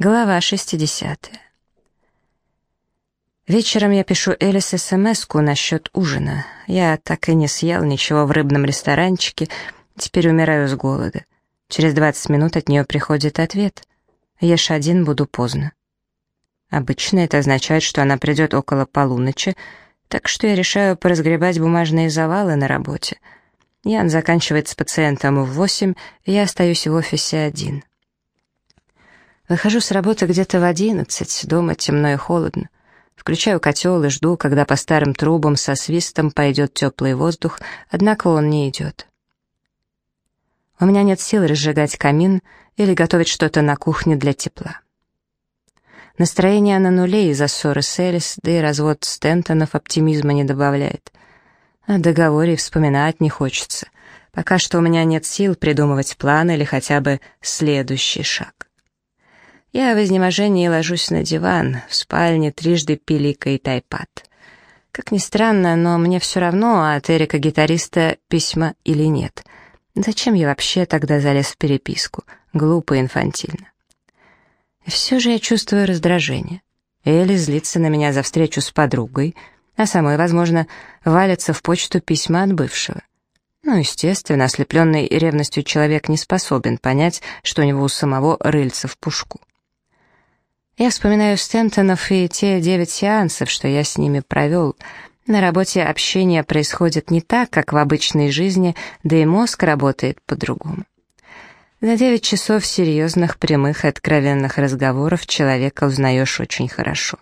Глава 60. Вечером я пишу Элис смс насчет ужина. Я так и не съел ничего в рыбном ресторанчике, теперь умираю с голода. Через 20 минут от нее приходит ответ. Ешь один, буду поздно. Обычно это означает, что она придет около полуночи, так что я решаю поразгребать бумажные завалы на работе. Ян заканчивает с пациентом в восемь, и я остаюсь в офисе один. Выхожу с работы где-то в одиннадцать, дома темно и холодно. Включаю котел и жду, когда по старым трубам со свистом пойдет теплый воздух, однако он не идет. У меня нет сил разжигать камин или готовить что-то на кухне для тепла. Настроение на нуле из-за ссоры с Элис, да и развод Стентонов оптимизма не добавляет. О договоре вспоминать не хочется. Пока что у меня нет сил придумывать план или хотя бы следующий шаг. Я в изнеможении ложусь на диван, в спальне трижды пиликает айпад. Как ни странно, но мне все равно, от Эрика-гитариста письма или нет. Зачем я вообще тогда залез в переписку? Глупо и инфантильно. И все же я чувствую раздражение. Элли злится на меня за встречу с подругой, а самой, возможно, валится в почту письма от бывшего. Ну, естественно, ослепленный ревностью человек не способен понять, что у него у самого рыльца в пушку. Я вспоминаю Стентонов и те девять сеансов, что я с ними провел. На работе общение происходит не так, как в обычной жизни, да и мозг работает по-другому. За девять часов серьезных, прямых и откровенных разговоров человека узнаешь очень хорошо.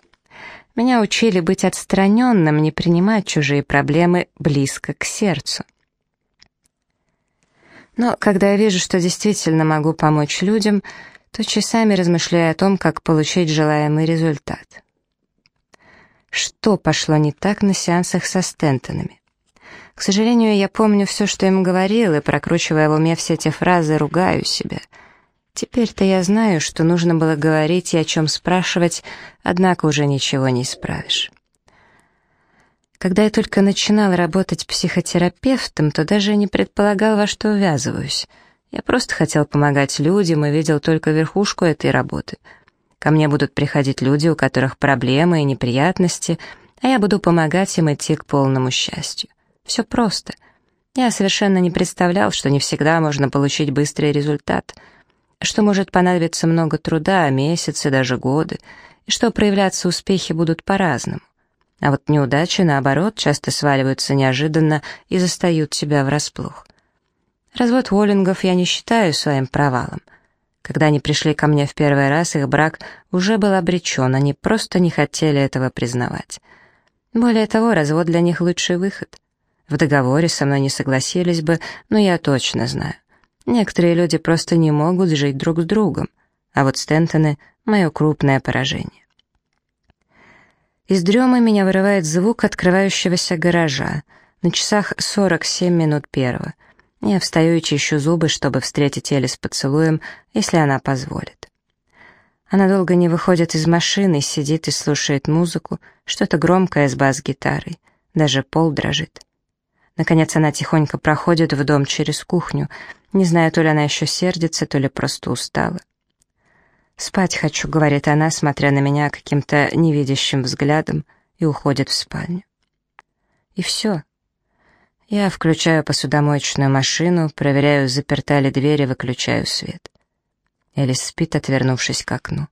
Меня учили быть отстраненным, не принимать чужие проблемы близко к сердцу. Но когда я вижу, что действительно могу помочь людям, то часами размышляю о том, как получить желаемый результат. Что пошло не так на сеансах со Стентонами? К сожалению, я помню все, что им говорил, и, прокручивая в уме все эти фразы, ругаю себя. Теперь-то я знаю, что нужно было говорить и о чем спрашивать, однако уже ничего не исправишь. Когда я только начинал работать психотерапевтом, то даже не предполагал, во что увязываюсь — я просто хотел помогать людям и видел только верхушку этой работы. Ко мне будут приходить люди, у которых проблемы и неприятности, а я буду помогать им идти к полному счастью. Все просто. Я совершенно не представлял, что не всегда можно получить быстрый результат, что может понадобиться много труда, месяцы, даже годы, и что проявляться успехи будут по-разному. А вот неудачи, наоборот, часто сваливаются неожиданно и застают тебя врасплох. Развод Уоллингов я не считаю своим провалом. Когда они пришли ко мне в первый раз, их брак уже был обречен, они просто не хотели этого признавать. Более того, развод для них лучший выход. В договоре со мной не согласились бы, но я точно знаю. Некоторые люди просто не могут жить друг с другом, а вот Стентоны — мое крупное поражение. Из дремы меня вырывает звук открывающегося гаража. На часах 47 минут первого — я встаю и чищу зубы, чтобы встретить Элис поцелуем, если она позволит. Она долго не выходит из машины, сидит и слушает музыку, что-то громкое с бас-гитарой. Даже пол дрожит. Наконец она тихонько проходит в дом через кухню. Не знаю, то ли она еще сердится, то ли просто устала. «Спать хочу», — говорит она, смотря на меня каким-то невидящим взглядом, и уходит в спальню. И все. Я включаю посудомоечную машину, проверяю, заперта ли дверь и выключаю свет. Элис спит, отвернувшись к окну.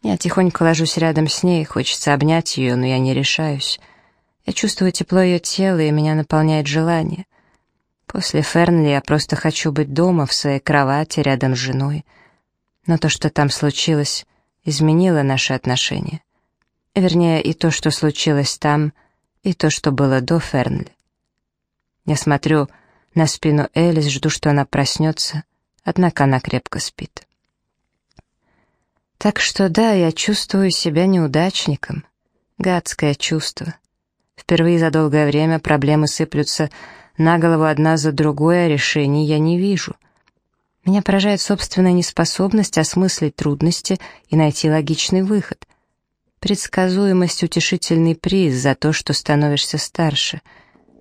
Я тихонько ложусь рядом с ней, хочется обнять ее, но я не решаюсь. Я чувствую тепло ее тела, и меня наполняет желание. После Фернли я просто хочу быть дома, в своей кровати, рядом с женой. Но то, что там случилось, изменило наши отношения. Вернее, и то, что случилось там, и то, что было до Фернли. Я смотрю на спину Элис, жду, что она проснется, однако она крепко спит. Так что да, я чувствую себя неудачником. Гадское чувство. Впервые за долгое время проблемы сыплются на голову одна за другой, а решений я не вижу. Меня поражает собственная неспособность осмыслить трудности и найти логичный выход. Предсказуемость — утешительный приз за то, что становишься старше —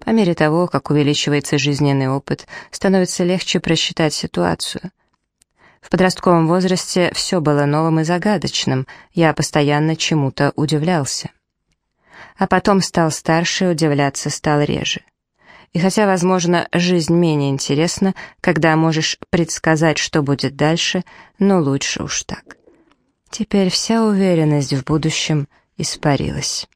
по мере того, как увеличивается жизненный опыт, становится легче просчитать ситуацию. В подростковом возрасте все было новым и загадочным, я постоянно чему-то удивлялся. А потом стал старше, удивляться стал реже. И хотя, возможно, жизнь менее интересна, когда можешь предсказать, что будет дальше, но лучше уж так. Теперь вся уверенность в будущем испарилась.